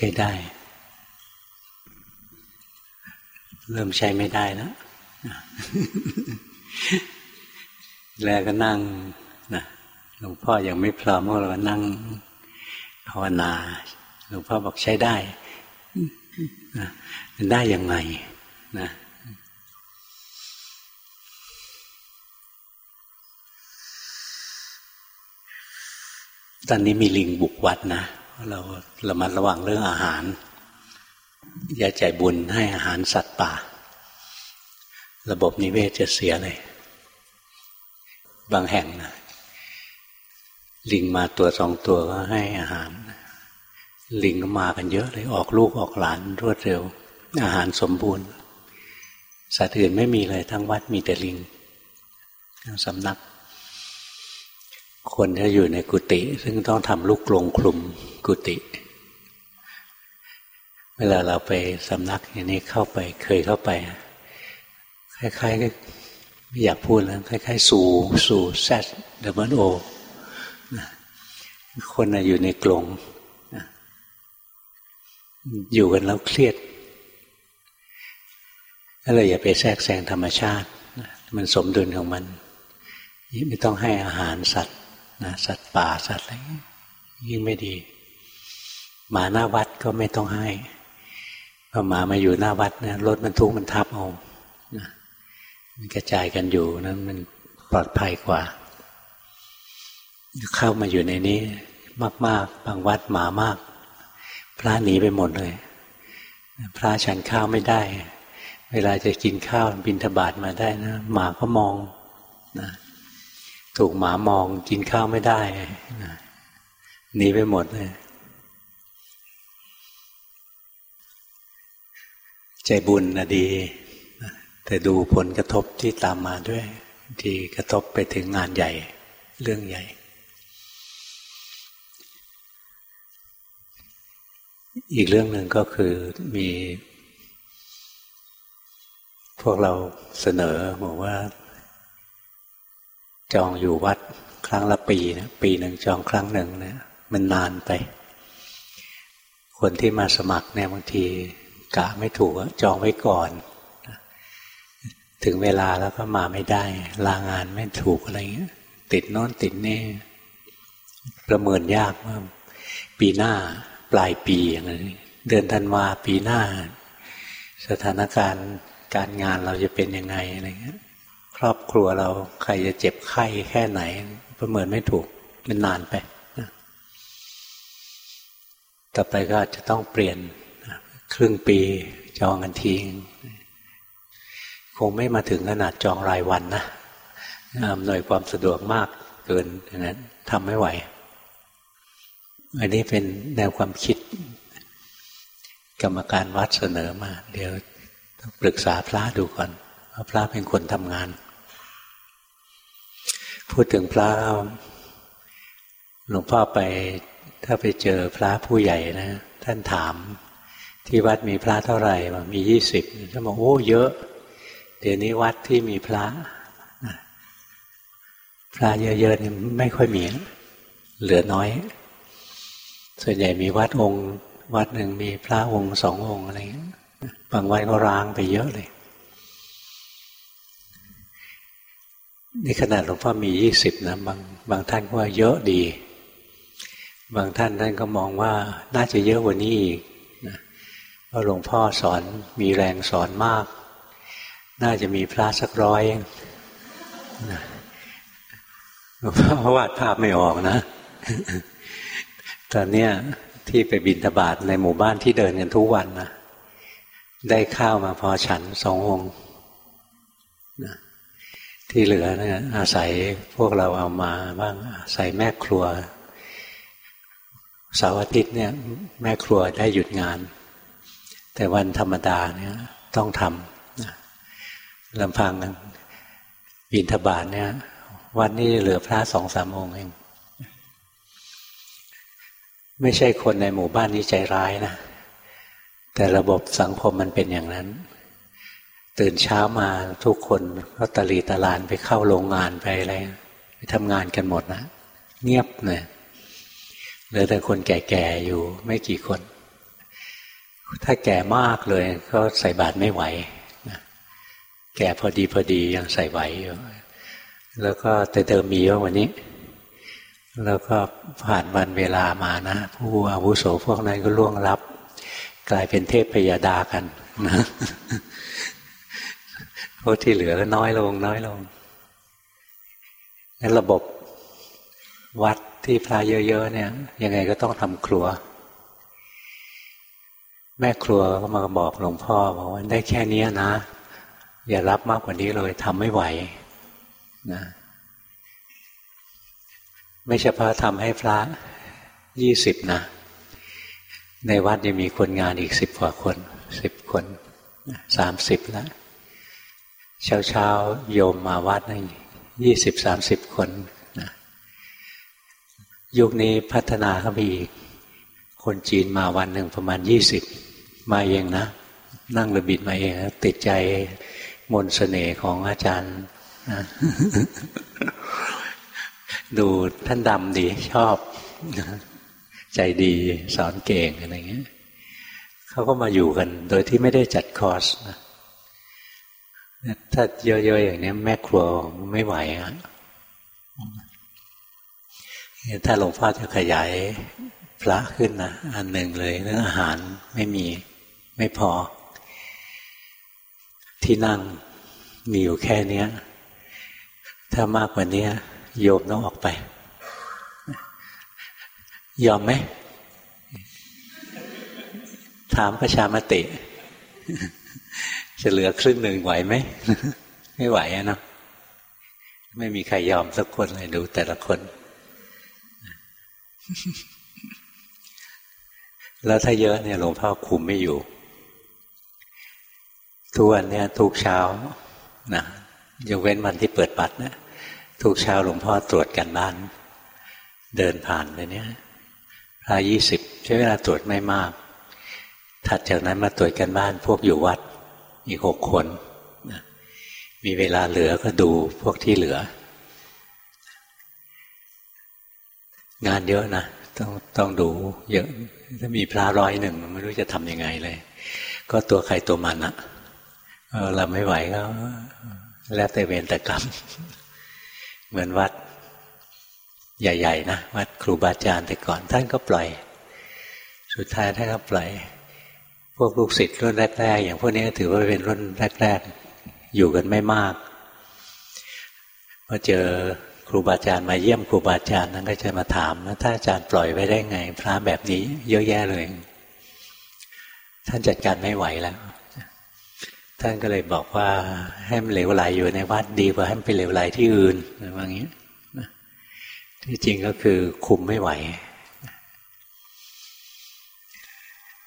ช้ได้ เริ่มใช้ไม่ได้แล้วแล้วก็นั่งนะหลวงพ่อยังไม่พร้อมเรานั่งภาวนาหลวงพ่อบอกใช้ได้นะมันได้ยังไงนะตอนนี้มีลิงบุกวัดนะ เราระมัดระวังเรื่องอาหาร อย่าใจบุญให้อาหารสัตว์ป่า ระบบนิเวศจะเสียเลย บางแห่งนะลิงมาตัวสองตัวก็ให้อาหาร ลิงก็มากันเยอะเลยออกลูกออกหลานรวดเร็ว อาหารสมบูรณ์ สัตว์อื่นไม่มีเลยทั้งวัดมีแต่ลิงทั้งสำนัก คนที่อยู่ในกุฏิซึ่งต้องทำลูกกลงคลุมกุฏิเวลาเราไปสำนักอย่างนี้เข้าไปเคยเข้าไปคล้ายๆไม่อยากพูดแล้วคล้ายๆ สู่สู่แซดดับเบิลโอคนอยู่ในกลงอยู่กันแล้วเครียดก็เลยอย่าไปแทรกแซงธรรมชาติ มันสมดุลของมัน ไม่ต้องให้อาหารสัตว์ นะสัตว์ป่าสัตว์อะไรยิ่งไม่ดี หมาหน้าวัดก็ไม่ต้องให้พอหมามาอยู่หน้าวัดนะรถมันทุกมันทับเอานะมันกระจายกันอยู่นั้นมันปลอดภัยกว่า เข้ามาอยู่ในนี้ มาก ๆ บางวัดหมามาก พระหนีไปหมดเลย พระฉันข้าวไม่ได้ เวลาจะกินข้าวบินทบาทมาได้นะหมาก็มองนะ ถูกหมามองกินข้าวไม่ได้หนีไปหมดเลยใจบุญนะดี แต่ดูผลกระทบที่ตามมาด้วย ที่กระทบไปถึงงานใหญ่ เรื่องใหญ่ อีกเรื่องหนึ่งก็คือมี พวกเราเสนอบอกว่า จองอยู่วัดครั้งละปีนะปีหนึ่งจองครั้งหนึ่งเนะมันนานไป คนที่มาสมัครเนี่ยบางทีกะไม่ถูกจองไว้ก่อน ถึงเวลาแล้วก็มาไม่ได้ ลางานไม่ถูกอะไรเงี้ย ติดโน้นติดนี่ประเมินยากว่าปีหน้าปลายปีอย่างนี้เดือนธันวาปีหน้า สถานการณ์การงานเราจะเป็นยังไงอะไรเงี้ย ครอบครัวเราใครจะเจ็บไข้แค่ไหน ประเมินไม่ถูกมันนานไปต่อไปก็จะต้องเปลี่ยนครึ่งปีจองกันทีคงไม่มาถึงขนาดจองรายวันนะอำนวยความสะดวกมากเกินอย่างนั้นทำไม่ไหว อันนี้เป็นแนวความคิด กรรมการวัดเสนอมา เดี๋ยวต้องปรึกษาพระดูก่อนว่าพระเป็นคนทำงาน พูดถึงพระหลวงพ่อไปถ้าไปเจอพระผู้ใหญ่นะ ท่านถาม ที่วัดมีพระเท่าไหร่บอกมียี่สิบท่านบอกโอ้เยอะ เดี๋ยวนี้วัดที่มีพระ พระเยอะๆนี่ไม่ค่อยมี เหลือน้อย ส่วนใหญ่มีวัดองค์ วัดหนึ่งมีพระองค์สององค์อะไรบางวัดก็ร้างไปเยอะเลย นี่ขนาดหลวงพ่อมียี่สิบนะบางบางท่านก็ว่าเยอะดี บางท่านท่านก็มองว่าน่าจะเยอะกว่านี้อีกนะเพราะหลวงพ่อสอนมีแรงสอนมาก น่าจะมีพระสักร้อยหลวงพ่อวาดภาพไม่ออกนะ ตอนเนี้ยที่ไปบินทบาทในหมู่บ้านที่เดินกันทุกวันนะได้ข้าวมาพอฉันสององค์นะ ที่เหลือเนี่ยอาศัยพวกเราเอามาบ้างอาศัยแม่ครัวเสาร์อาทิตย์เนี่ยแม่ครัวได้หยุดงาน แต่วันธรรมดาเนี่ยต้องทำลำพังบินทบาทเนี่ยวันนี้เหลือพระสองสามองค์เอง ไม่ใช่คนในหมู่บ้านนี้ใจร้ายนะ แต่ระบบสังคมมันเป็นอย่างนั้น ตื่นเช้ามาทุกคนก็ตะลีตะลานไปเข้าโรงงานไปอะไรไปทำงานกันหมดนะเงียบเลยเหลือแต่คนแก่ๆอยู่ไม่กี่คน ถ้าแก่มากเลยก็ใส่บาตรไม่ไหวแก่พอดีพอดียังใส่ไหวอยู่แล้วก็แต่เดิมมีว่าวันนี้ แล้วก็ผ่านวันเวลามานะ ผู้อาวุโสพวกนั้นก็ล่วงลับ กลายเป็นเทพพยาดากันนะ พวกที่เหลือก็น้อยลง น้อยลงนั้นระบบวัดที่พระเยอะๆเนี่ย ยังไงก็ต้องทำครัว แม่ครัวก็มาบอกหลวงพ่อบอกว่าได้แค่นี้นะ อย่ารับมากกว่านี้เลยทำไม่ไหวนะไม่เฉพาะทำให้พระยี่สิบนะ ในวัดยังมีคนงานอีกสิบกว่าคนสิบคนสามสิบแล้ว เช้าเช้าโยมมาวัดนี่ยี่สิบสามสิบคนนะยุคนี้พัฒนาเขาไปอีก คนจีนมาวันหนึ่งประมาณยี่สิบมาเองนะ นั่งระบิดมาเองติดใจมนสเสน่ห์ของอาจารย์นะดูท่านดำดีชอบ ใจดีสอนเก่งอะไรเงี้ยเขาก็มาอยู่กัน โดยที่ไม่ได้จัดคอร์สนะ ถ้าเยอะๆอย่างนี้แม่ครัวไม่ไหวอะถ้าหลวงพ่อจะขยายพระขึ้นนะอันหนึ่งเลยเรื่องอาหารไม่มีไม่พอ ที่นั่งมีอยู่แค่นี้ถ้ามากกว่านี้โยมต้องออกไป ยอมไหม ถามประชามติ จะเหลือครึ่งหนึ่งไหวไหม ไม่ไหวอะเนาะไม่มีใครยอมสักคนเลยดูแต่ละคน แล้วถ้าเยอะเนี่ยหลวงพ่อคุมไม่อยู่ ทุกวันเนี่ยทุกเช้านะยกเว้นวันที่เปิดบัตรนะทุกเช้าหลวงพ่อตรวจกันบ้าน เดินผ่านไปเนี้ยพระยี่สิบใช้เวลาตรวจไม่มาก ถัดจากนั้นมาตรวจกันบ้านพวกอยู่วัด อีกหกคนนะมีเวลาเหลือก็ดูพวกที่เหลือ งานเยอะนะต้องต้องดูเยอะถ้ามีพระร้อยหนึ่งไม่รู้จะทำยังไงเลย ก็ตัวใครตัวมันอะเราไม่ไหวก็ แล้วแต่เวรแต่กรรม เหมือนวัดใหญ่ ๆ นะ วัดครูบาอาจารย์แต่ก่อน ท่านก็ปล่อย สุดท้ายท่านก็ปล่อย วกลูกศิษย์รุ่นแรกๆอย่างพวกนี้ถือว่าเป็นรุ่นแรก ๆ อยู่กันไม่มากพอเจอครูบาอาจารย์มาเยี่ยมครูบาอาจารย์นั้นก็จะมาถามว่าถ้าอาจารย์ปล่อยไว้ได้ไง พระแบบนี้ เยอะแยะเลย ท่านจัดการไม่ไหวแล้ว ท่านก็เลยบอกว่าให้มันเหลวไหลอยู่ในวัดดีกว่าให้มันไปเหลวไหลที่อื่นอะไรอย่างนี้ที่จริงก็คือคุมไม่ไหว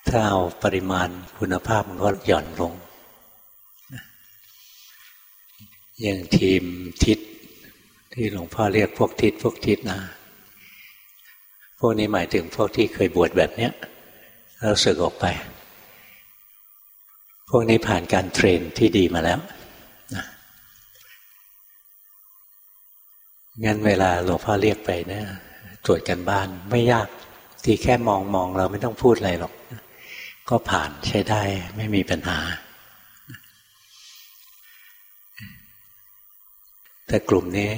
ถ้าเอาปริมาณคุณภาพมันก็หย่อนลงอย่างทีมทิศที่หลวงพ่อเรียกพวกทิศพวกทิศนะ พวกนี้หมายถึงพวกที่เคยบวชแบบเนี้ยเราสึกออกไป พวกนี้ผ่านการเทรนที่ดีมาแล้วนะงั้นเวลาหลวงพ่อเรียกไปเนะี่ยตรวจกันบ้านไม่ยาก ที่แค่มองมองเราไม่ต้องพูดอะไรหรอก ก็ผ่านใช้ได้ไม่มีปัญหา แต่กลุ่มนี้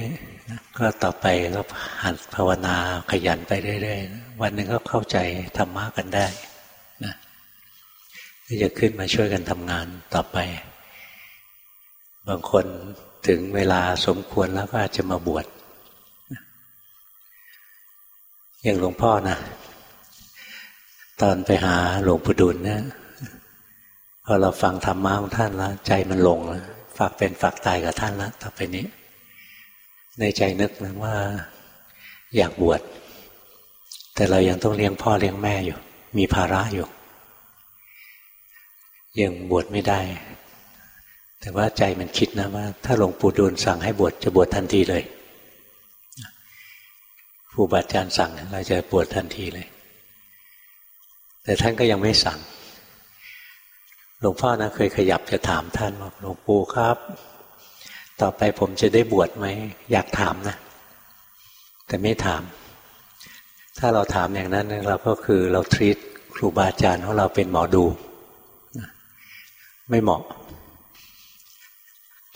ก็ต่อไปก็หันภาวนาขยันไปเรื่อยๆ วันหนึ่งก็เข้าใจธรรมะกันได้ที่จะขึ้นมาช่วยกันทำงานต่อไป บางคนถึงเวลาสมควรแล้วก็อาจจะมาบวชอย่างหลวงพ่อนะ ตอนไปหาหลวงปู่ดุลเนี่ยพอเราฟังธรรมะของท่านแล้วใจมันลงแล้วฝากเป็นฝากตายกับท่านแล้วต่อไปนี้ ในใจนึกนะว่าอยากบวชแต่เรายังต้องเลี้ยงพ่อเลี้ยงแม่อยู่ มีภาระอยู่ยังบวชไม่ได้ แต่ว่าใจมันคิดนะว่า ถ้าหลวงปู่ดูลสั่งให้บวชจะบวชทันทีเลยครูบาอาจารย์สั่งเราจะบวชทันทีเลย แต่ท่านก็ยังไม่สั่ง หลวงพ่อนะเคยขยับจะถามท่านว่าหลวงปู่ครับ ต่อไปผมจะได้บวชไหมอยากถามนะ แต่ไม่ถาม ถ้าเราถามอย่างนั้นเราก็คือเราทรีตครูบาอาจารย์ของเราเป็นหมอดู ไม่เหมาะ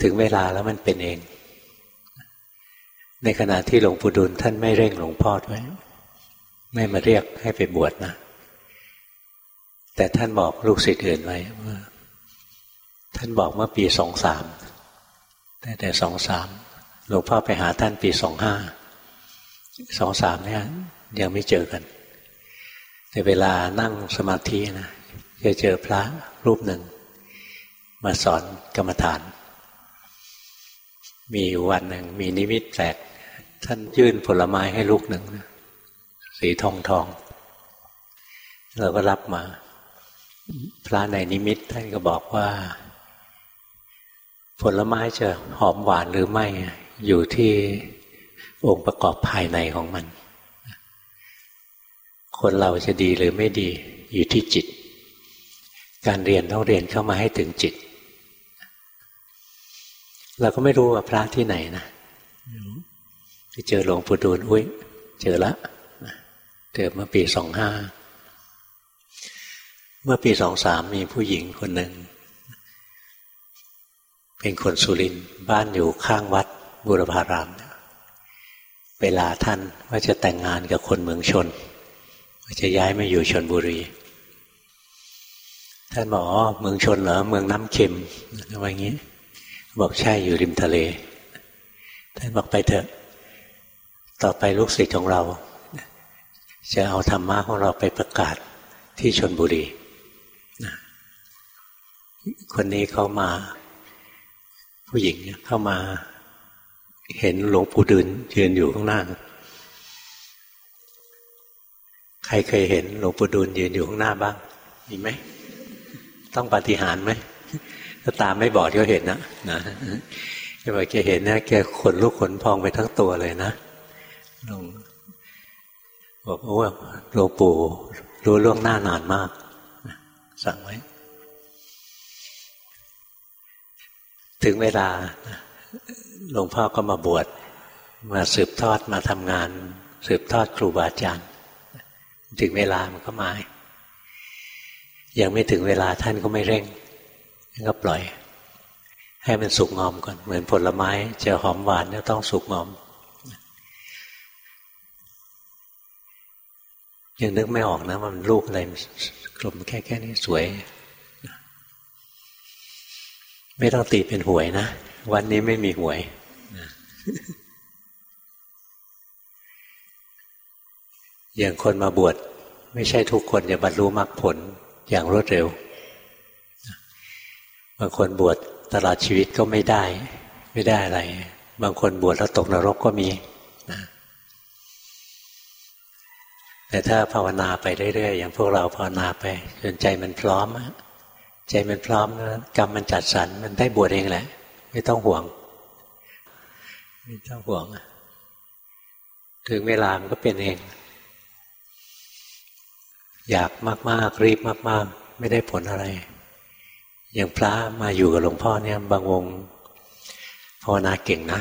ถึงเวลาแล้วมันเป็นเอง ในขณะที่หลวงปู่ดุลท่านไม่เร่งหลวงพ่อด้วยไม่มาเรียกให้ไปบวชนะ แต่ท่านบอกลูกศิษย์อื่นไว้ว่าท่านบอกเมื่อปีสองสามแต่แต่สองสามหลวงพ่อไปหาท่านปีสองห้าสองสามเนี่ย ยังไม่เจอกัน แต่เวลานั่งสมาธินะจะเจอพระรูปหนึ่ง มาสอนกรรมฐาน มีวันหนึ่ง มีนิมิตแปลกท่านยื่นผลไม้ให้ลูกหนึ่งสีทองทอง เราก็รับมา พระในนิมิตท่านก็บอกว่า ผลไม้จะหอมหวานหรือไม่อยู่ที่องค์ประกอบภายในของมัน คนเราจะดีหรือไม่ดีอยู่ที่จิต การเรียนต้องเรียนเข้ามาให้ถึงจิต เราก็ไม่รู้ว่าพระที่ไหนนะไปเจอหลวงปู่ดูลอุ้ยเจอละเจอเมื่อปีสองห้า เมื่อปีสองสามมีผู้หญิงคนหนึ่ง เป็นคนสุรินบ้านอยู่ข้างวัดบุรพารามเวลาท่านว่าจะแต่งงานกับคนเมืองชน ว่าจะย้ายมาอยู่ชนบุรี ท่านบอกอ๋อเมืองชนเหรอเมืองน้ำเค็มอะไรอย่างนี้ บอกใช่อยู่ริมทะเล ท่านบอกไปเถอะ ต่อไปลูกศิษย์ของเรา จะเอาธรรมะของเราไปประกาศที่ชนบุรี คนนี้เขามา ผู้หญิงเข้ามา เห็นหลวงปู่ดืนยืนอยู่ข้างหน้าใครเคยเห็นหลวงปู่ดูลยืนอยู่ข้างหน้าบ้างมีไหมต้องปฏิหารไหมถ้าตามไม่บอดก็เห็นนะนะแกบอกแกเห็นนะแกขนลุกขนพองไปทั้งตัวเลยนะหลวงบอกว่าหลวงปู่รู้ล่วงหน้านานมาก สั่งไว้ ถึงเวลาหลวงพ่อก็มาบวชมาสืบทอดมาทำงาน สืบทอดครูบาอาจารย์ ถึงเวลามันก็มายังไม่ถึงเวลาท่านก็ไม่เร่งก็ปล่อย ให้มันสุกงอมก่อน เหมือนผลไม้จะหอมหวานก็ต้องสุกงอม ยังนึกไม่ออกนะว่ามันลูกอะไรกลมแค่แค่นี้สวย ไม่ต้องตีเป็นหวยนะ วันนี้ไม่มีหวยอย่างคนมาบวชไม่ใช่ทุกคนจะบรรลุมรรคผลอย่างรวดเร็วบางคนบวชตลอดชีวิตก็ไม่ได้ ไม่ได้อะไร บางคนบวชแล้วตกนรกก็มีนะแต่ถ้าภาวนาไปเรื่อยๆอย่างพวกเราภาวนาไปจนใจมันพร้อม ใจมันพร้อมนะกรรมมันจัดสรรมันได้บวชเองแหละ ไม่ต้องห่วง ไม่ต้องห่วง ถึงเวลามันก็เป็นเอง อยากมากๆรีบมาก ๆ ไม่ได้ผลอะไร อย่างพระมาอยู่กับหลวงพ่อเนี่ย บางองค์ภาวนาเก่งนะ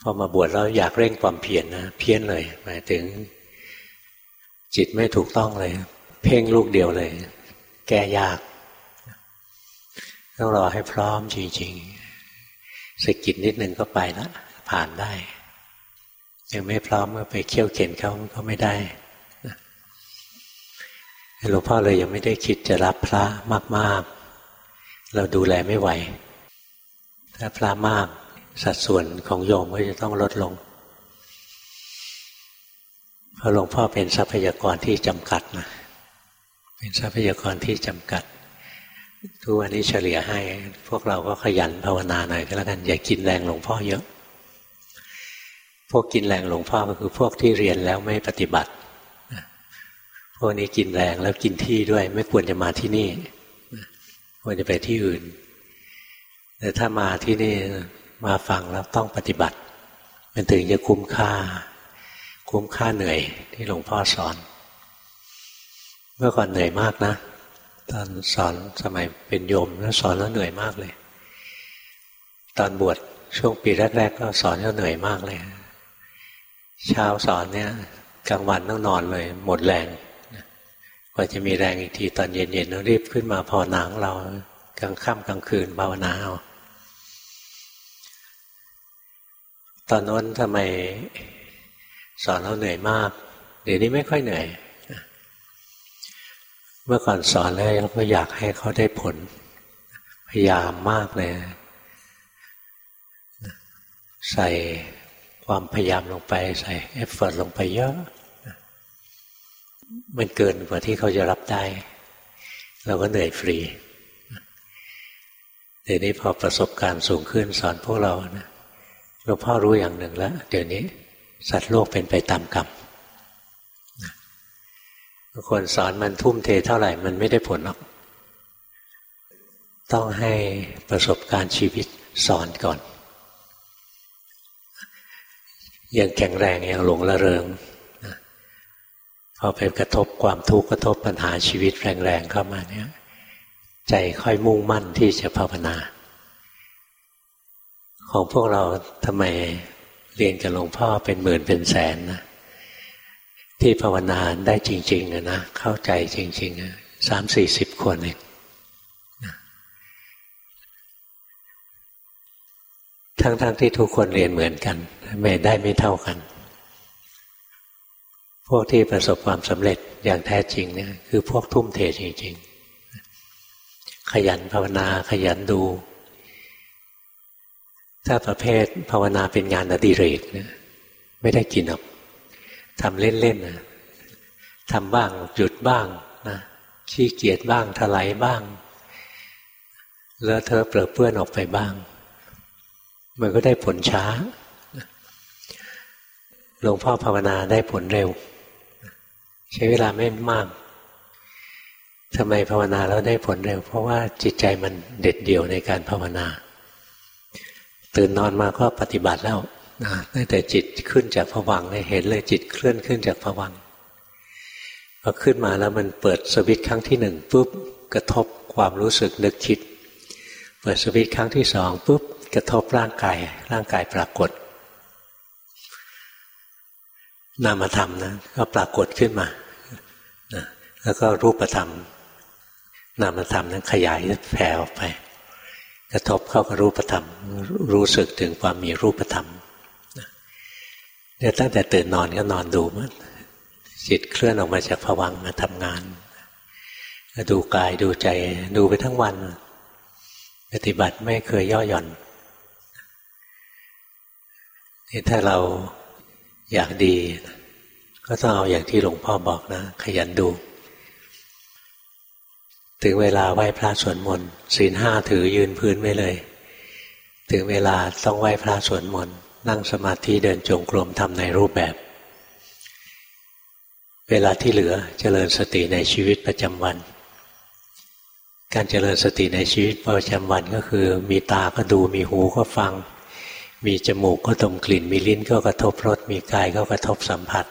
พอมาบวชแล้วอยากเร่งความเพียรนนะเพี้ยนเลย หมายถึง จิตไม่ถูกต้องเลย เพ่งลูกเดียวเลย แก้ยาก ต้องรอให้พร้อมจริงๆสกิดนิดนึงก็ไปละผ่านได้ยังไม่พร้อมก็ไปเคี่ยวเข็นเขาก็ไม่ได้หลวงพ่อเลยยังไม่ได้คิดจะรับพระมาก ๆ เราดูแลไม่ไหว ถ้าพระมากสัดส่วนของโยมก็จะต้องลดลงเพราะหลวงพ่อเป็นทรัพยากรที่จำกัดนะเป็นทรัพยากรที่จำกัด ทุกวันนี้เฉลี่ยให้ พวกเราก็ขยันภาวนาหน่อยก็แล้วกันอย่ากินแรงหลวงพ่อเยอะ พวกกินแรงหลวงพ่อก็คือพวกที่เรียนแล้วไม่ปฏิบัติพวกนี้กินแรงแล้วกินที่ด้วย ไม่ควรจะมาที่นี่ควรจะไปที่อื่น แต่ถ้ามาที่นี่มาฟังแล้วต้องปฏิบัติ มันถึงจะคุ้มค่า คุ้มค่าเหนื่อยที่หลวงพ่อสอน เมื่อก่อนเหนื่อยมากนะ ตอนสอนสมัยเป็นโยมแล้วสอนแล้วเหนื่อยมากเลย ตอนบวชช่วงปีแรกๆก็สอนแล้วเหนื่อยมากเลย เช้าสอนเนี่ยกลางวันต้องนอนเลย หมดแรงกว่าจะมีแรงอีกทีตอนเย็นๆต้องรีบขึ้นมาพอหนังเรากลางค่ำกลางคืนภาวนาเอาตอนนั้นทำไมสอนเราเหนื่อยมาก เดี๋ยวนี้ไม่ค่อยเหนื่อย เมื่อก่อนสอนแล้วเราก็อยากให้เขาได้ผล พยายามมากเลย ใส่ความพยายามลงไป ใส่เอฟเฟอร์ลงไปเยอะ มันเกินกว่าที่เขาจะรับได้ เราก็เหนื่อยฟรีเดี๋ยวนี้พอประสบการณ์สูงขึ้นสอนพวกเรานะหลวงพ่อรู้อย่างหนึ่งแล้ว เดี๋ยวนี้ สัตว์โลกเป็นไปตามกรรม คนสอนมันทุ่มเทเท่าไหร่ มันไม่ได้ผลหรอก ต้องให้ประสบการณ์ชีวิตสอนก่อน ยังแข็งแรงยังหลงละเริงพอไปกระทบความทุกข์กระทบปัญหาชีวิตแรงๆเข้ามาเนี่ย ใจค่อยมุ่งมั่นที่จะภาวนา ของพวกเราทำไมเรียนกับหลวงพ่อเป็นหมื่นเป็นแสนนะ ที่ภาวนาได้จริงๆนะเข้าใจจริงๆสามสี่สิบคนเองทั้งๆทที่ทุกคนเรียนเหมือนกัน ไม่ได้ไม่เท่ากัน พวกที่ประสบความสำเร็จอย่างแท้จริงเนี่ยคือพวกทุ่มเทจริง ๆ ขยันภาวนาขยันดู ถ้าประเภทภาวนาเป็นงานอดิเรกเนี่ยไม่ได้กินหรอก ทำเล่นๆนะทำบ้างหยุดบ้างนะขี้เกียจบ้างถลายบ้างเลอะเทอะเปลือเปื้อนออกไปบ้าง มันก็ได้ผลช้าหลวงพ่อภาวนาได้ผลเร็ว ใช้เวลาไม่มากทำไมภาวนาแล้วได้ผลเร็ว เพราะว่าจิตใจมันเด็ดเดี่ยวในการภาวนา ตื่นนอนมาก็ปฏิบัติแล้ว นะตั้งแต่จิตขึ้นจากผวังเลยเห็นเลยจิตเคลื่อนขึ้นจากผวังพอขึ้นมาแล้วมันเปิดสวิตครั้งที่หนึ่งปุ๊บกระทบความรู้สึกนึกคิด เปิดสวิตครั้งที่สองปุ๊บกระทบร่างกายร่างกายปรากฏ นามธรรมนะก็ปรากฏขึ้นมานะแล้วก็รูปธรรม นามธรรมนั้นขยายแผ่ออกไป กระทบเข้ากับรูปธรรม รู้สึกถึงความมีรูปธรรม เนี่ยตั้งแต่ตื่นนอนก็นอนดูมันจิตเคลื่อนออกมาจากผวังมาทำงาน ดูกายดูใจดูไปทั้งวัน ปฏิบัติไม่เคยย่อหย่อนนี่ถ้าเราอยากดี ก็ต้องเอาอย่างที่หลวงพ่อบอกนะ ขยันดู ถึงเวลาไหว้พระสวดมนต์ศีลห้าถือยืนพื้นไว้เลย ถึงเวลาต้องไหว้พระสวดมนต์ นั่งสมาธิเดินจงกรมทำในรูปแบบ เวลาที่เหลือเจริญสติในชีวิตประจำวัน การเจริญสติในชีวิตประจำวันก็คือ มีตาก็ดูมีหูก็ฟัง มีจมูกก็ดมกลิ่น มีลิ้นก็กระทบรสมีกายก็กระทบสัมผัส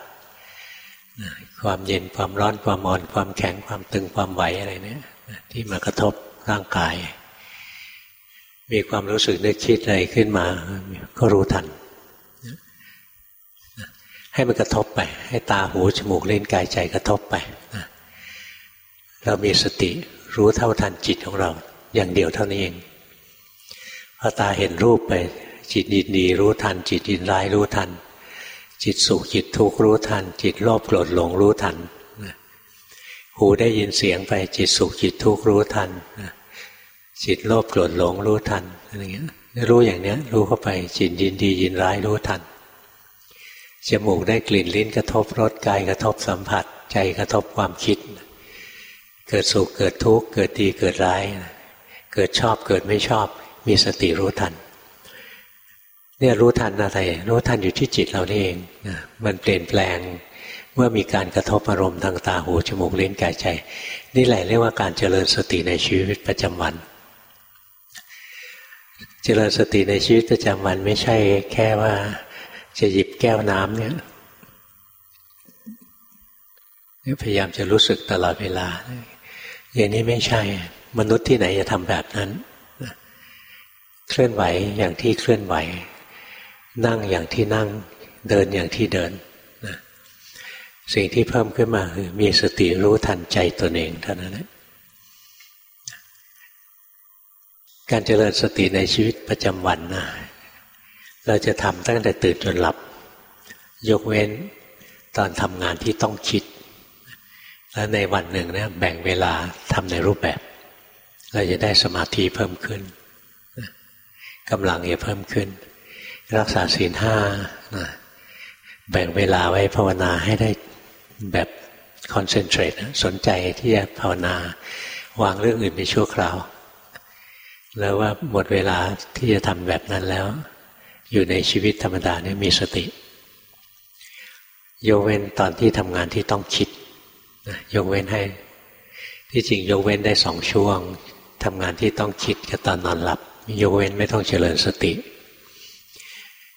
ความเย็นความร้อนความอ่อน ความแข็งความตึงความไหวอะไรเนี่ยที่มากระทบร่างกาย มีความรู้สึกนึกคิดอะไรขึ้นมา ก็รู้ทัน ให้มันกระทบไป ให้ตาหูจมูกเล่นกายใจกระทบไปเรามีสติรู้เท่าทันจิตของเรา อย่างเดียวเท่านี้เองพอตาเห็นรูปไป จิตยินดีรู้ทัน จิตยินร้ายรู้ทัน จิตสุขจิตทุกข์รู้ทัน จิตโลภโกรธหลงรู้ทันหูได้ยินเสียงไปจิตสุขจิตทุกข์รู้ทัน จิตโลภโกรธหลงรู้ทันอะไรเงี้ยรู้อย่างเนี้ย รู้เข้าไปจิตยินดียินร้ายรู้ทันจมูกได้กลิ่นลิ้นกระทบรสกายกระทบสัมผัส ใจกระทบความคิด เกิดสุขเกิดทุกข์เกิดดีเกิดร้าย เกิดชอบเกิดไม่ชอบ มีสติรู้ทัน เนี่ยรู้ทันอะไรรู้ทันอยู่ที่จิตเรานี่เองมันเปลี่ยนแปลงเมื่อมีการกระทบอารมณ์ทางตาหูจมูกลิ้นกายใจ นี่แหละเรียกว่าการเจริญสติในชีวิตประจำวัน จริญสติในชีวิตประจำวันไม่ใช่แค่ว่า จะหยิบแก้วน้ำเนี่ยพยายามจะรู้สึกตลอดเวลา อย่างนี้ไม่ใช่ มนุษย์ที่ไหนจะทำแบบนั้นเคลื่อนไหวอย่างที่เคลื่อนไหว นั่งอย่างที่นั่งเดินอย่างที่เดินนะสิ่งที่เพิ่มขึ้นมาคือมีสติรู้ทันใจตนเองเท่านั้นแหละ การเจริญสติในชีวิตประจำวันนะเราจะทำตั้งแต่ตื่นจนหลับ ยกเว้นตอนทำงานที่ต้องคิด แล้วในวันหนึ่งเนะแบ่งเวลาทำในรูปแบบ เราจะได้สมาธิเพิ่มขึ้นกำลังจะเพิ่มขึ้น รักษาศีลห้าแบ่งเวลาไว้ภาวนาให้ได้แบบคอนเซนเทรตสนใจที่จะภาวนาวางเรื่องอื่นไปชั่วคราว แล้วว่าหมดเวลาที่จะทำแบบนั้นแล้ว อยู่ในชีวิตธรรมดาเนี่ยมีสติยกเว้นตอนที่ทำงานที่ต้องคิดยกเว้นให้ ที่จริงยกเว้นได้สองช่วงทำงานที่ต้องคิดกับตอนนอนหลับ ยกเว้นไม่ต้องเจริญสติ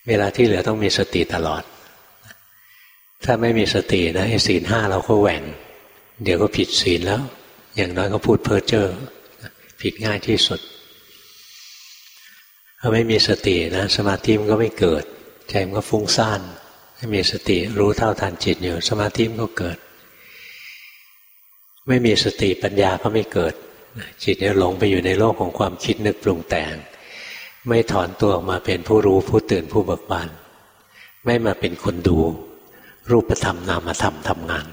เวลาที่เหลือต้องมีสติตลอด ถ้าไม่มีสตินะไอ้ศีลห้าเราก็แหว่ง เดี๋ยวก็ผิดศีลแล้ว อย่างน้อยก็พูดเพ้อเจ้อผิดง่ายที่สุด ถ้าไม่มีสตินะ สมาธิมันก็ไม่เกิด ใจมันก็ฟุ้งซ่านถ้ามีสติรู้เท่าทันจิตอยู่ สมาธิมันก็เกิด ไม่มีสติปัญญาก็ไม่เกิด จิตเนี่ยหลงไปอยู่ในโลกของความคิดนึกปรุงแต่ง ไม่ถอนตัวออกมาเป็นผู้รู้ผู้ตื่นผู้เบิกบานไม่มาเป็นคนดู รูปธรรมนามธรรมทำงาน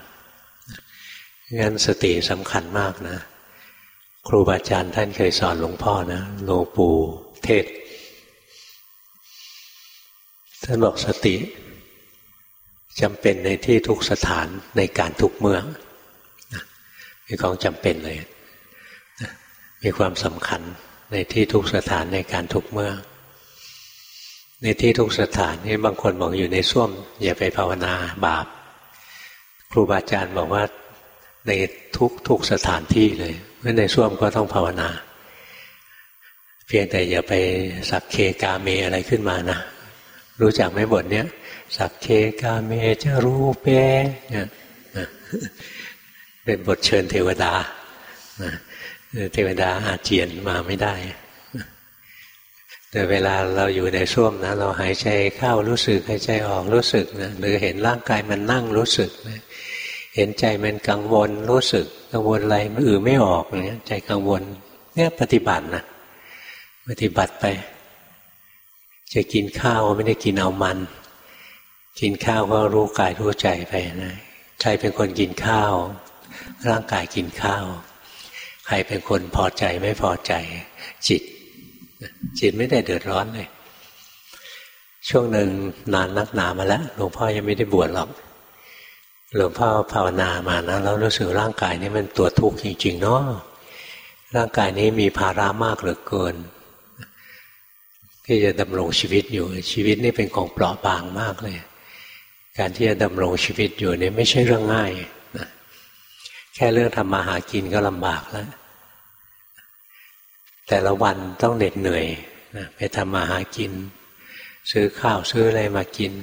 งั้นสติสำคัญมากนะ ครูบาอาจารย์ท่านเคยสอนหลวงพ่อนะโลปูเทศ ท่านบอกสติจำเป็นในที่ทุกสถานในการทุกเมื่อเป็นของจำเป็นเลย มีความสำคัญในที่ทุกสถานในการทุกเมื่อ ในที่ทุกสถานนี่บางคนบอกอยู่ในส้วม อย่าไปภาวนาบาป ครูบาอาจารย์บอกว่าในทุกทุกสถานที่เลยเมื่อในส้วมก็ต้องภาวนา เพียงแต่อย่าไปสัคเคกาเมอะไรขึ้นมานะ รู้จักไหมบทเนี้ยสัคเคกาเมจะรูเปเนี่ยเป็นบทเชิญเทวดาเทวดาอาเจียนมาไม่ได้ แต่เวลาเราอยู่ในช่วมนะ เราหายใจเข้ารู้สึกหายใจออกรู้สึกนะหรือเห็นร่างกายมันนั่งรู้สึกนะเห็นใจมันกังวลรู้สึก กังวลอะไรมันอือไม่ออกเนี่ยใจกังวล เนี่ยปฏิบัตินะปฏิบัติไป จะกินข้าวไม่ได้กินเอามัน กินข้าวก็รู้กายรู้ใจไปนะใจเป็นคนกินข้าว ร่างกายกินข้าว ใครเป็นคนพอใจไม่พอใจ จิต จิตไม่ได้เดือดร้อนเลย ช่วงหนึ่งนานนักหนามาแล้วหลวงพ่อยังไม่ได้บวชหรอกหลวงพ่อภาวนามานะแล้วรู้สึกร่างกายนี้มันตัวทุกข์จริงๆเนาะร่างกายนี้มีภาระมากเหลือเกิน ที่จะดำรงชีวิตอยู่ชีวิตนี่เป็นของเปราะบางมากเลย การที่จะดำรงชีวิตอยู่นี่ไม่ใช่เรื่องง่ายนะแค่เรื่องทำมาหากินก็ลำบากแล้ว แต่ละวันต้องเหน็ดเหนื่อยนะไปทำมาหากิน ซื้อข้าวซื้ออะไรมากิน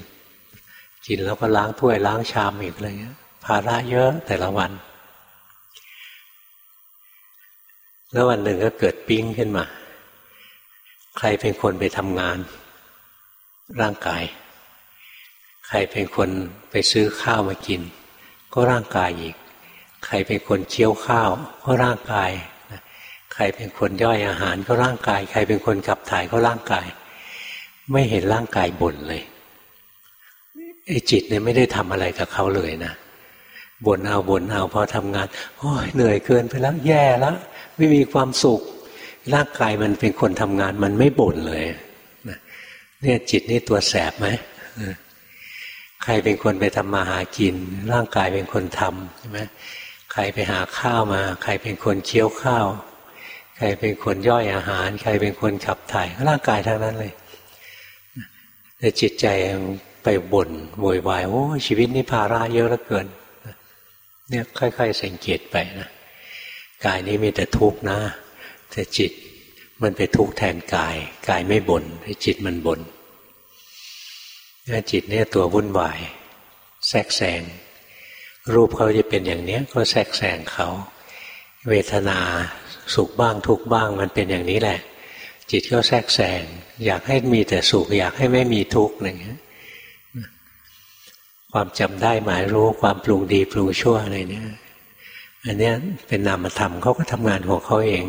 กินแล้วก็ล้างถ้วยล้างชามอีกอะไรเงี้ยภาระเยอะแต่ละวัน แล้ววันหนึ่งก็เกิดปิ้งขึ้นมา ใครเป็นคนไปทำงาน ร่างกาย ใครเป็นคนไปซื้อข้าวมากิน ก็ร่างกายอีก ใครเป็นคนเคี้ยวข้าว ก็ร่างกาย ใครเป็นคนย่อยอาหารก็ร่างกาย ใครเป็นคนขับถ่ายก็ร่างกาย ไม่เห็นร่างกายบ่นเลยไอ้จิตเนี่ยไม่ได้ทำอะไรกับเขาเลยนะบ่นเอาบ่นเอาพอทำงานโอ้ยเหนื่อยเกินไปแล้วแย่แล้วไม่มีความสุข ร่างกายมันเป็นคนทำงานมันไม่บ่นเลยเนี่ยจิตนี่ตัวแสบไหมใครเป็นคนไปทำมาหากิน ร่างกายเป็นคนทำใช่ไหมใครไปหาข้าวมา ใครเป็นคนเคี้ยวข้าว ใครเป็นคนย่อยอาหาร ใครเป็นคนขับถ่ายร่างกายทั้งนั้นเลยแต่จิตใจไปบ่นโวยวายโอ้ชีวิตนี้ภาระเยอะเหลือเกิน เนี่ยค่อย ๆ สังเกตไปนะกายนี้มีแต่ทุกข์นะ แต่จิตมันไปทุกข์แทนกาย กายไม่บน่นจิตมันบน่นจิตเนี่ยตัววุ่นวาย แทรกแซงรูปเขาจะเป็นอย่างเนี้ย ก็แทรกแซงเขา เวทนาสุขบ้างทุกบ้างมันเป็นอย่างนี้แหละ จิตก็แทรกแซงอยากให้มีแต่สุขอยากให้ไม่มีทุกข์อย่างเงี้ยความจำได้หมายรู้ความปรุงดีปรุงชั่วอะไรเนี่ย อันเนี้ยเป็นนามธรรมเขาก็ทำงานของเขาเอง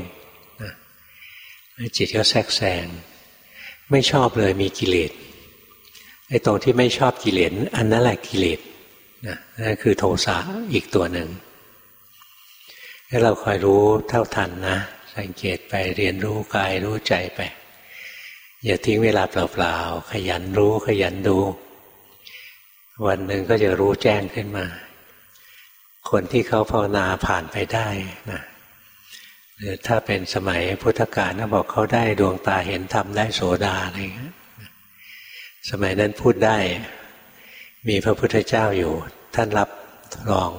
จิตก็แทรกแซงไม่ชอบเลยมีกิเลสไอ้ตรงที่ไม่ชอบกิเลสอันนั้นแหละกิเลสนะนั่นคือโทสะอีกตัวหนึ่งให้เราคอยรู้เท่าทันนะสังเกตไปเรียนรู้กายรู้ใจไป อย่าทิ้งเวลาเปล่าๆขยันรู้ขยันดู วันหนึ่งก็จะรู้แจ้งขึ้นมา คนที่เขาภาวนาผ่านไปได้นะ ถ้าเป็นสมัยพุทธกาลนะบอกเขาได้ดวงตาเห็นธรรมได้โสดาอะไรเงี้ยสมัยนั้นพูดได้ มีพระพุทธเจ้าอยู่ ท่านรับรอง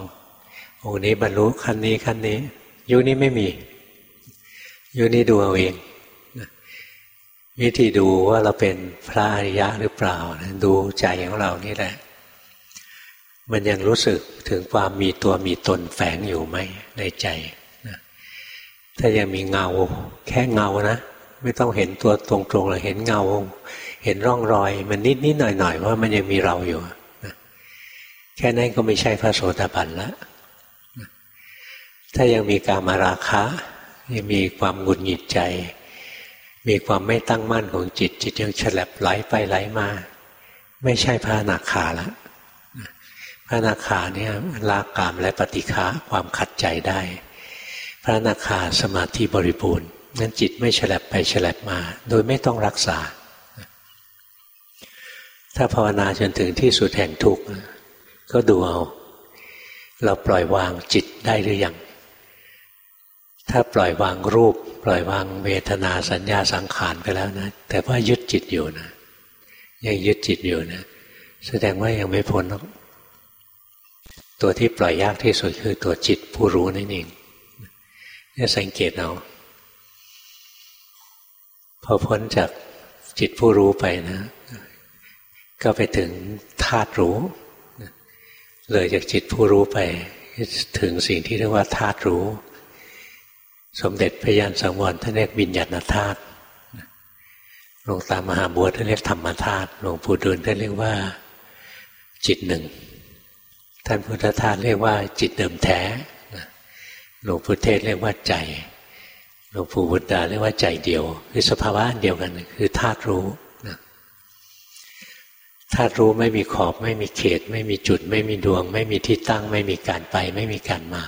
องค์นี้บรรลุขั้นนี้ขั้นนี้ ยุคนี้ไม่มียุคนี้ดูเอาเองวิธีดูว่าเราเป็นพระอริยะหรือเปล่า ดูใจของเรานี่แหละ มันยังรู้สึกถึงความมีตัวมีตนแฝงอยู่ไหมในใจ ถ้ายังมีเงา แค่เงานะ ไม่ต้องเห็นตัวตรงๆเลยเห็นเงา เห็นร่องรอย มันนิดนิดหน่อยหน่อยว่ามันยังมีเราอยู่แค่นั้นก็ไม่ใช่พระโสดาบันแล้วถ้ายังมีการมาราคะยังมีความหงุดหงิดใจ มีความไม่ตั้งมั่นของจิต จิตยังฉลับไหลไปไหลมา ไม่ใช่พระนาคาล้วพระนาคาเนี่ยลากามและปฏิฆาความขัดใจได้ พระนาคาสมาธิบริบูรณ์นั้นจิตไม่ฉลับไปฉลับมา โดยไม่ต้องรักษา ถ้าภาวนาจนถึงที่สุดแห่งทุกข์ก็ดูเอา เราปล่อยวางจิตได้หรือยัง ถ้าปล่อยวางรูป ปล่อยวางเวทนาสัญญาสังขารไปแล้วนะ แต่ว่ายึดจิตอยู่นะ ยังยึดจิตอยู่นะ แสดงว่ายังไม่พ้นตัวที่ปล่อยยากที่สุดคือตัวจิตผู้รู้นั่นเอง เนี่ยสังเกตเอาพอพ้นจากจิตผู้รู้ไปนะ ก็ไปถึงธาตุรู้เลยจากจิตผู้รู้ไป ถึงสิ่งที่เรียกว่าธาตุรู้ สมเด็จพระยานสังวรท่านเรียกวิญญาณธาตุหลวงตามหาบัวท่านเรียกธรรมธาตุหลวงปู่ดูลท่านเรียกว่าจิตหนึ่ง ท่านพุทธทาสเรียกว่าจิตเดิมแท้ หลวงพุทธเทศเรียกว่าใจหลวงปู่บุตรดาเรียกว่าใจเดียว คือสภาวะเดียวกัน คือธาตุรู้ธาตุรู้ไม่มีขอบ ไม่มีเขต ไม่มีจุด ไม่มีดวง ไม่มีที่ตั้ง ไม่มีการไป ไม่มีการมา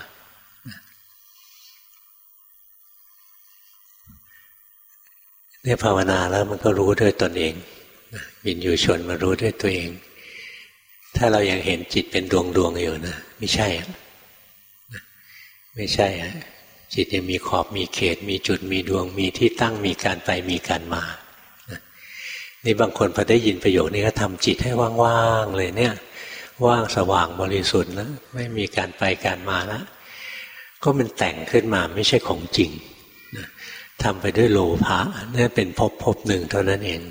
เนี่ยภาวนาแล้วมันก็รู้ด้วยตนเองวินอยู่ชนมารู้ด้วยตัวเอง ถ้าเรายังเห็นจิตเป็นดวงดวงอยู่นะไม่ใช่ ไม่ใช่ฮะจิตยังมีขอบมีเขต มีจุดมีดวงมีที่ตั้งมีการไปมีการมานี่บางคนพอได้ยินประโยคนี้ก็ทำจิตให้ว่างๆเลยเนี่ย ว่างสว่างบริสุทธิ์แล้วไม่มีการไปการมาแล้วก็มันแต่งขึ้นมาไม่ใช่ของจริงทำไปด้วยโลภะนี่เป็นภพภพหนึ่งเท่านั้นเอง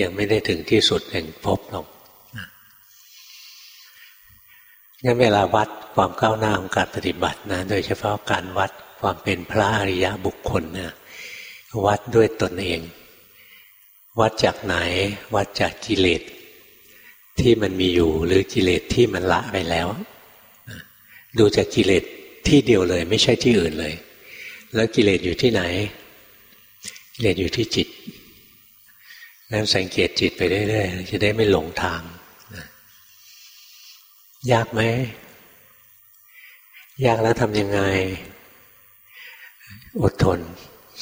ยังไม่ได้ถึงที่สุดแห่งภพหรอก งั้นเวลาวัดความก้าวหน้าของการปฏิบัตินะ โดยเฉพาะการวัดความเป็นพระอริยะบุคคลเนี่ยวัดด้วยตนเอง วัดจากไหน วัดจากกิเลสที่มันมีอยู่หรือกิเลสที่มันละไปแล้ว ดูจากกิเลสที่เดียวเลย ไม่ใช่ที่อื่นเลย แล้วกิเลสอยู่ที่ไหน กิเลสอยู่ที่จิตงั้นสังเกตจิตไปเรื่อยๆจะได้ไม่หลงทาง ยากไหม ยากแล้วทำยังไง อดทน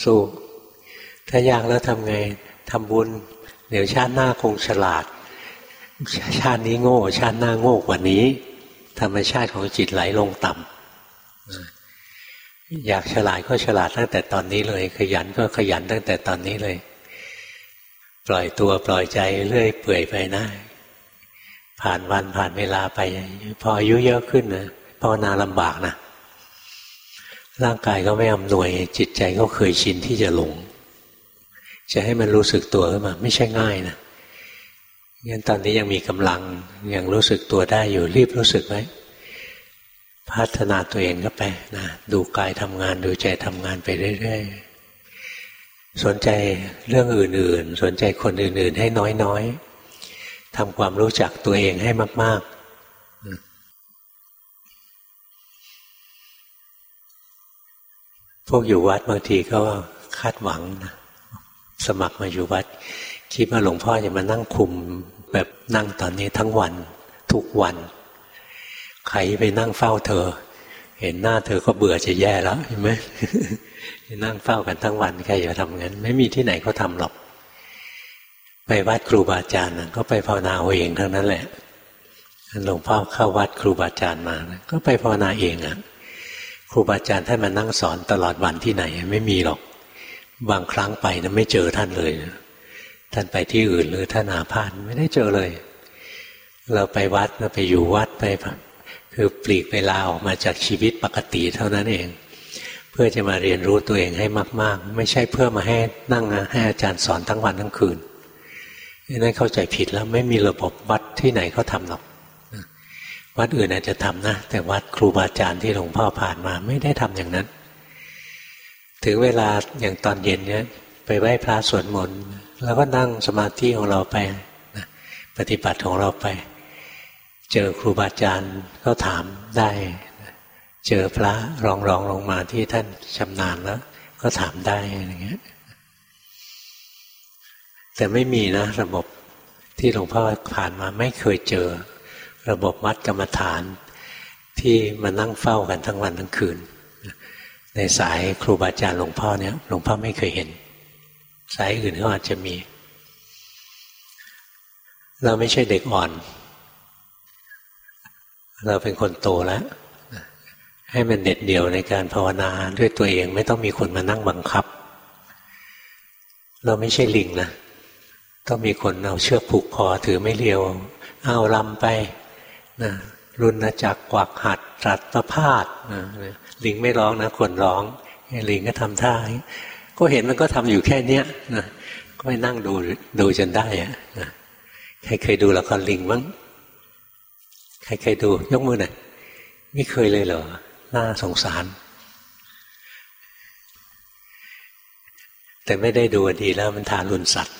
สู้ ถ้ายากแล้วทำไงทำบุญ เดี๋ยวชาติหน้าคงฉลาด ชาตินี้โง่ ชาติหน้าโง่กว่านี้ ธรรมชาติของจิตไหลลงต่ำอยากฉลาดก็ฉลาดตั้งแต่ตอนนี้เลย ขยันก็ขยันตั้งแต่ตอนนี้เลย ปล่อยตัวปล่อยใจเรื่อยเปื่อยไปนะ ผ่านวันผ่านเวลาไป พออายุเยอะขึ้นนะภาวนาลำบากนะร่างกายก็ไม่อำนวย จิตใจก็เคยชินที่จะหลง จะให้มันรู้สึกตัวขึ้นมา ไม่ใช่ง่ายนะงั้นตอนนี้ยังมีกำลังยังรู้สึกตัวได้อยู่รีบรู้สึกไหมพัฒนาตัวเองก็ไปนะดูกายทำงานดูใจทำงานไปเรื่อยๆสนใจเรื่องอื่น ๆ สนใจคนอื่น ๆ ให้น้อยๆ ทำความรู้จักตัวเองให้มาก ๆ พวกอยู่วัดบางทีก็คาดหวังนะสมัครมาอยู่วัด คิดว่าหลวงพ่อจะมานั่งคุมแบบนั่งตอนนี้ทั้งวัน ทุกวัน ใครไปนั่งเฝ้าเธอ เห็นหน้าเธอก็เบื่อจะแย่แล้วเห็นไหมนั่งเฝ้ากันทั้งวันใครจะทำงั้น ไม่มีที่ไหนเขาทาหรอก ไปวัดครูบาอาจารย์ก็ไปภาวนาเองเท่านั้นแหละหลวงพ่อเข้าวัดครูบาอาจารย์มา ก็ไปภาวนาเองอะครูบาอาจารย์ท่านมานั่งสอนตลอดวันที่ไหน ไม่มีหรอก บางครั้งไปนะไม่เจอท่านเลย ท่านไปที่อื่นหรือท่านอาพาธไม่ได้เจอเลย เราไปวัดเราไปอยู่วัดไปคือปลีกเวลาออกมาจากชีวิตปกติเท่านั้นเอง เพื่อจะมาเรียนรู้ตัวเองให้มาก ๆ ไม่ใช่เพื่อมาให้นั่งให้อาจารย์สอนทั้งวันทั้งคืน นั่นเข้าใจผิดแล้วไม่มีระบบวัดที่ไหนเขาทำหรอกวัดอื่นอาจจะทำนะ แต่วัดครูบาอาจารย์ที่หลวงพ่อผ่านมาไม่ได้ทำอย่างนั้น ถึงเวลาอย่างตอนเย็นเนี้ยไปไหว้พระสวดมนต์แล้วก็นั่งสมาธิของเราไปนะปฏิบัติของเราไป เจอครูบาอาจารย์ก็ถามได้ เจอพระรองรองลงมาที่ท่านชำนาญแล้ว ก็ถามได้อะไรเงี้ย แต่ไม่มีนะ ระบบที่หลวงพ่อผ่านมาไม่เคยเจอ ระบบวัดกรรมฐาน ที่มานั่งเฝ้ากันทั้งวันทั้งคืน ในสายครูบาอาจารย์หลวงพ่อเนี่ยหลวงพ่อไม่เคยเห็น สายอื่นก็อาจจะมี เราไม่ใช่เด็กอ่อน เราเป็นคนโตแล้วให้มันเด็ดเดี่ยวในการภาวนาด้วยตัวเองไม่ต้องมีคนมานั่งบังคับ เราไม่ใช่ลิงนะ ต้องมีคนเอาเชือกผูกคอถือไม่เลียวเอาลำไปนะรุนจักกวักหัดรัดประพาดนะลิงไม่ร้องนะคนร้องลิงก็ทำท่าก็เห็นมันก็ทำอยู่แค่เนี้ยนะก็ไปนั่งดูดูจนได้อะนะใครเคยดูละครลิงบ้างใครเคยดู ยกมือหน่อยไม่เคยเลยเหรอน่าสงสาร แต่ไม่ได้ดูดีแล้วมันทารุณสัตว์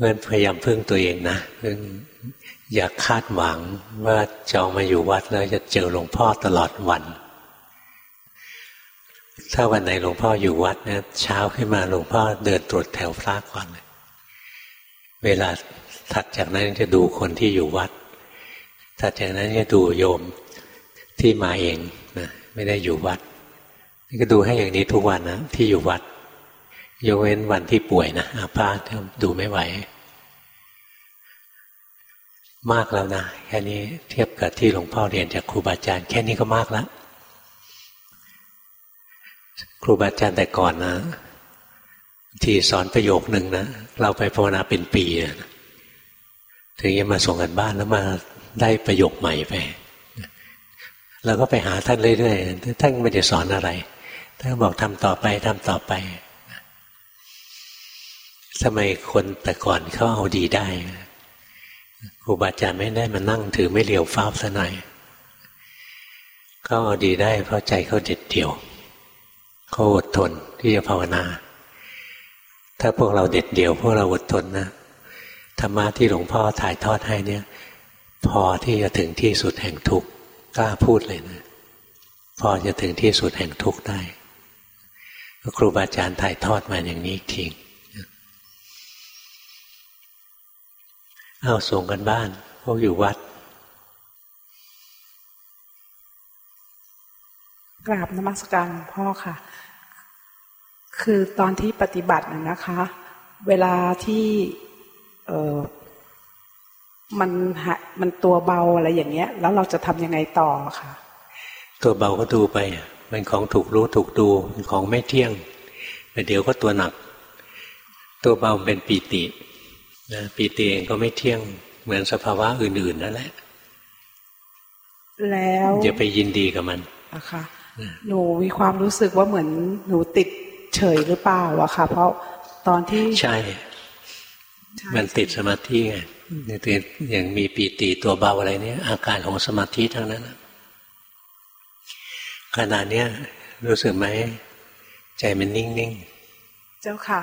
เพราะฉะนั้นพยายามพึ่งตัวเองนะพึ่งอย่าคาดหวังว่าจองมาอยู่วัดแล้วจะเจอหลวงพ่อตลอดวัน ถ้าวันไหนหลวงพ่ออยู่วัดเนี่ยเช้าขึ้นมาหลวงพ่อเดินตรวจแถวพระก่อนเลยเวลาถัดจากนั้นจะดูคนที่อยู่วัดถัดจากนั้นจะดูโยมที่มาเองนะไม่ได้อยู่วัดก็ดูให้อย่างนี้ทุกวันนะที่อยู่วัด ยกเว้นวันที่ป่วยนะอาพาธดูไม่ไหว มากแล้วนะแค่นี้เทียบกับที่หลวงพ่อเรียนจากครูบาอาจารย์ แค่นี้ก็มากแล้วครูบาอาจารย์แต่ก่อนนะที่สอนประโยคหนึ่งนะเราไปภาวนาเป็นปีนะถึงจะมาส่งกันบ้านแล้วมาได้ประโยคใหม่ไปเราก็ไปหาท่านเรื่อยๆท่านไม่ได้สอนอะไรท่านบอกทำต่อไปทำต่อไป ทำไมคนแต่ก่อนเขาเอาดีได้ครูบาอาจารย์ไม่ได้มานั่งถือไม่เหลียวฟ้าซะหน่อยเขาเอาดีได้ เพราะใจเขาเด็ดเดี่ยวเขาอดทนที่จะภาวนา ถ้าพวกเราเด็ดเดี่ยวพวกเราอดทนนะธรรมะที่หลวงพ่อถ่ายทอดให้เนี่ย พอที่จะถึงที่สุดแห่งทุกข์กล้าพูดเลยนะพอจะถึงที่สุดแห่งทุกข์ได้ครูบาอาจารย์ถ่ายทอดมาอย่างนี้ทิ้ง เอาส่งกันบ้านพวกอยู่วัด กราบนมัสการพ่อค่ะ คือตอนที่ปฏิบัตินะคะ เวลาที่เออมันหมันตัวเบาอะไรอย่างเงี้ย แล้วเราจะทำยังไงต่อค่ะ ตัวเบาก็ดูไปมันของถูกรู้ถูกดูมันของไม่เที่ยงแต่เดี๋ยวก็ตัวหนัก ตัวเบาเป็นปีติ นะปีติเองก็ไม่เที่ยงเหมือนสภาวะอื่นๆนั่นแหละ แล้วอย่าไปยินดีกับมันอะค่ะหนูมีความรู้สึกว่าเหมือนหนูติดเฉยหรือเปล่าอะค่ะ เพราะตอนที่ใช่ มันติดสมาธิไงติดอย่างมีปีติตัวเบาอะไรเนี้ยอาการของสมาธิทั้งนั้นขนาดเนี้ยรู้สึกไหมใจมันนิ่งๆ เจ้าค่ะ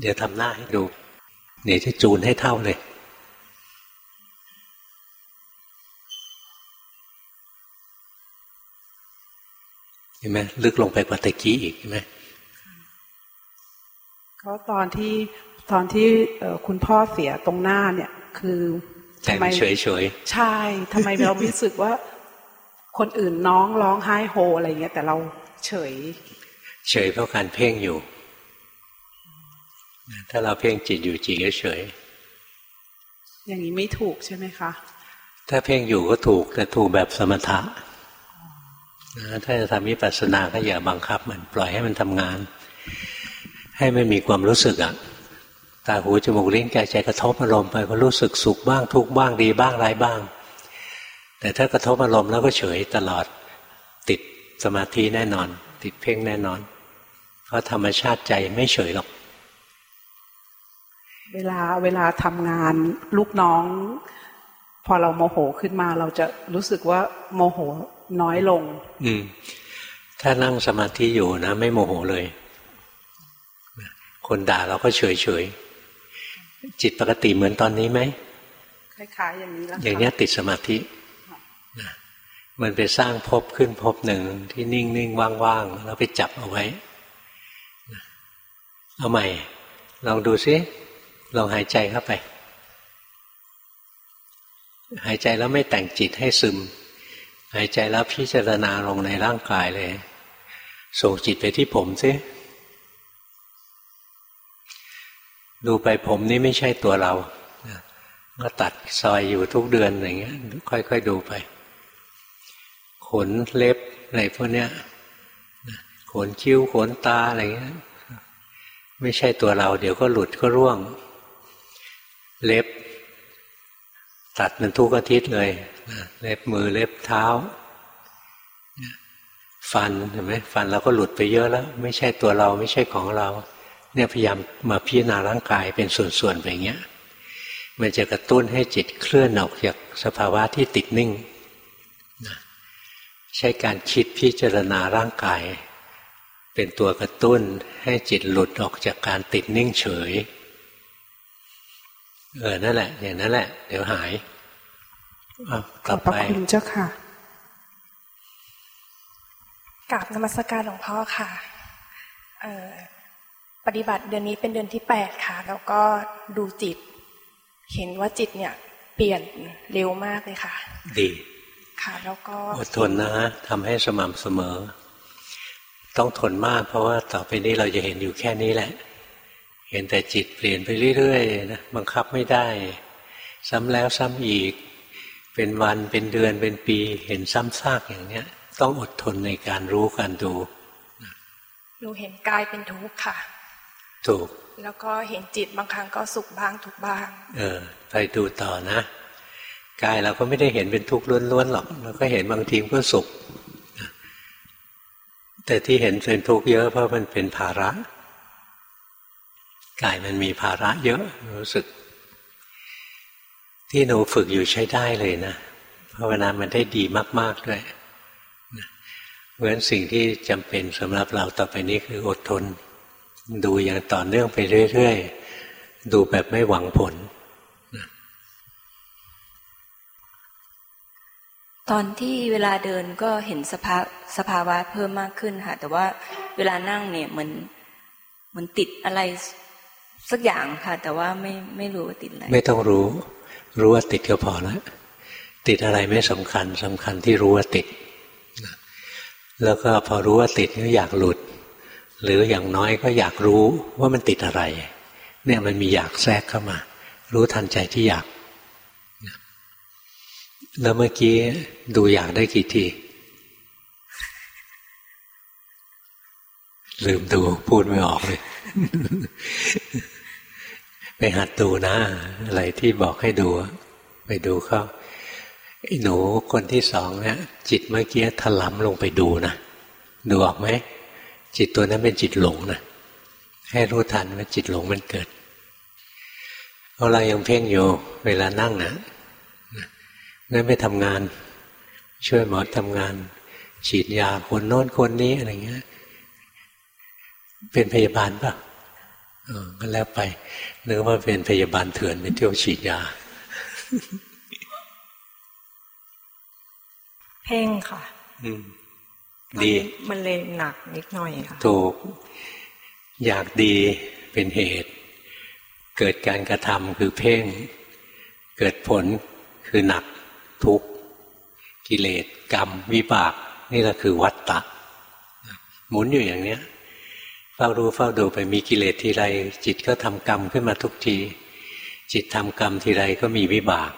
เดี๋ยวทำหน้าให้ดู เดี๋ยวจะจูนให้เท่าเลย เห็นไหมลึกลงไปกว่าตะกี้อีกเห็นไหมก็ตอนที่ตอนที่คุณพ่อเสียตรงหน้าเนี่ย คือทำไมเฉยเฉยใช่ทำไมเรารู้สึกว่า คนอื่นน้องร้องไห้โฮอะไรเงี้ยแต่เราเฉย เฉยเพราะการเพ่งอยู่ ถ้าเราเพ่งจิตอยู่จิตก็เฉยอย่างนี้ไม่ถูกใช่ไหมคะ ถ้าเพ่งอยู่ก็ถูกแต่ถูกแบบสมถะถ้าจะทำวิปัสสนาก็อย่าบังคับมันปล่อยให้มันทำงาน ให้ไม่มีความรู้สึกอะตาหูจมูกลิ้นกายใจกระทบอารมณ์ไปก็รู้สึกสุขบ้างทุกบ้างดีบ้างร้ายบ้าง แต่ถ้ากระทบอารมณ์แล้วก็เฉยตลอดติดสมาธิแน่นอน ติดเพ่งแน่นอน เพราะธรรมชาติใจไม่เฉยหรอก เวลาเวลาทำงานลูกน้อง พอเราโมโหขึ้นมา เราจะรู้สึกว่าโมโหน้อยลง อืม ถ้านั่งสมาธิอยู่นะ ไม่โมโหเลย คนด่าเราก็เฉยเฉยจิตปกติเหมือนตอนนี้ไหมคล้ายๆอย่างนี้แล้วอย่างนี้ติดสมาธิมันไปสร้างภพขึ้นภพหนึ่งที่นิ่งๆว่างๆแล้วไปจับเอาไว้ เอาใหม่ ลองดูซิ ลองหายใจเข้าไป หายใจแล้วไม่แต่งจิตให้ซึม หายใจแล้วพิจารณาลงในร่างกายเลย ส่งจิตไปที่ผมซิดูไปผมนี่ไม่ใช่ตัวเราก็ตัดซอยอยู่ทุกเดือนอย่างเงี้ย ค่อยๆดูไป ขนเล็บอะไรพวกเนี้ยขนคิ้วขนตาอะไรเงี้ย ไม่ใช่ตัวเรา เดี๋ยวก็หลุดก็ร่วง เล็บ ตัดมันทุกอาทิตย์เลย เล็บมือเล็บเท้า ฟันเห็นไหมฟันเราก็หลุดไปเยอะแล้ว ไม่ใช่ตัวเราไม่ใช่ของเรา เนี่ยพยายามมาพิจารณาร่างกายเป็นส่วนๆไปอย่างเงี้ยมันจะกระตุ้นให้จิตเคลื่อนออกจากสภาวะที่ติดนิ่ง ใช้การคิดพิจารณาร่างกาย เป็นตัวกระตุ้นให้จิตหลุดออกจากการติดนิ่งเฉย เออนั่นแหละ อย่างนั้นแหละ เดี๋ยวหายกลับไปขอบคุณเจ้าค่ะกราบนมัสการหลวงพ่อค่ะเออปฏิบัติเดือนนี้เป็นเดือนที่แปดค่ะ แล้วก็ดูจิต เห็นว่าจิตเนี่ย เปลี่ยนเร็วมากเลยค่ะ ดี ค่ะ แล้วก็อดทนนะทำให้สม่ำเสมอ ต้องทนมากเพราะว่าต่อไปนี้เราจะเห็นอยู่แค่นี้แหละ เห็นแต่จิตเปลี่ยนไปเรื่อยๆนะบังคับไม่ได้ ซ้ำแล้วซ้ำอีก เป็นวันเป็นเดือนเป็นปีเห็นซ้ำซากอย่างเนี้ย ต้องอดทนในการรู้การดูหนูเห็นกายเป็นทุกข์ค่ะ ถูก แล้วก็เห็นจิตบางครั้งก็สุขบ้างทุกบ้าง เออไปดูต่อนะกายเราก็ไม่ได้เห็นเป็นทุกข์ล้วนๆหรอกเราก็เห็นบางทีก็สุข แต่ที่เห็นเป็นทุกข์เยอะเพราะมันเป็นภาระ กายมันมีภาระเยอะรู้สึก ที่หนูฝึกอยู่ใช้ได้เลยนะภาวนามันได้ดีมาก ๆด้วยเพราะฉะนั้นสิ่งที่จำเป็นสำหรับเราต่อไปนี้คืออดทน ดูอย่างต่อเนื่องไปเรื่อยๆ ดูแบบไม่หวังผล ตอนที่เวลาเดินก็เห็นสภาสภาวะเพิ่มมากขึ้นค่ะ แต่ว่าเวลานั่งเนี่ยเหมันเหมันติดอะไร สักอย่างค่ะ แต่ว่าไม่ไม่รู้ว่าติดอะไรไม่ต้องรู้ รู้ว่าติดก็พอแล้วติดอะไรไม่สำคัญสำคัญที่รู้ว่าติด แล้วก็พอรู้ว่าติดก็อยากหลุด หรืออย่างน้อยก็อยากรู้ว่ามันติดอะไร เนี่ยมันมีอยากแทรกเข้ามา รู้ทันใจที่อยาก แล้วเมื่อกี้ดูอยากได้กี่ทีลืมดูพูดไม่ออกเลย ไปหัดดูนะ อะไรที่บอกให้ดู ไปดูเขาไอ้หนูคนที่สองเนี่ยจิตเมื่อกี้ถลำลงไปดูนะดูออกไหมจิตตัวนั้นเป็นจิตหลงนะให้รู้ทันว่าจิตหลงมันเกิดเพราะเรายังเพ่งอยู่เวลานั่งนะนั่นไปทำงาน ช่วยหมอทำงาน ฉีดยาคนโน้นคนนี้อะไรเงี้ย เป็นพยาบาลป่ะ ก็แล้วไปนึกว่าเป็นพยาบาลเถื่อนไปเที่ยวฉีดยา เพ่งค่ะอืมดีมันเลยหนักนิดหน่อยค่ะ ถูก อยากดีเป็นเหตุ เกิดการกระทำคือเพ่ง เกิดผลคือหนักทุกกิเลสกรรม วิบาก นี่แหละคือวัตตะ หมุนอยู่อย่างเนี้ยเฝ้ารู้เฝ้าดูไปมีกิเลสทีไร จิตก็ทำกรรมขึ้นมาทุกที จิตทำกรรมทีไรก็มีวิบาก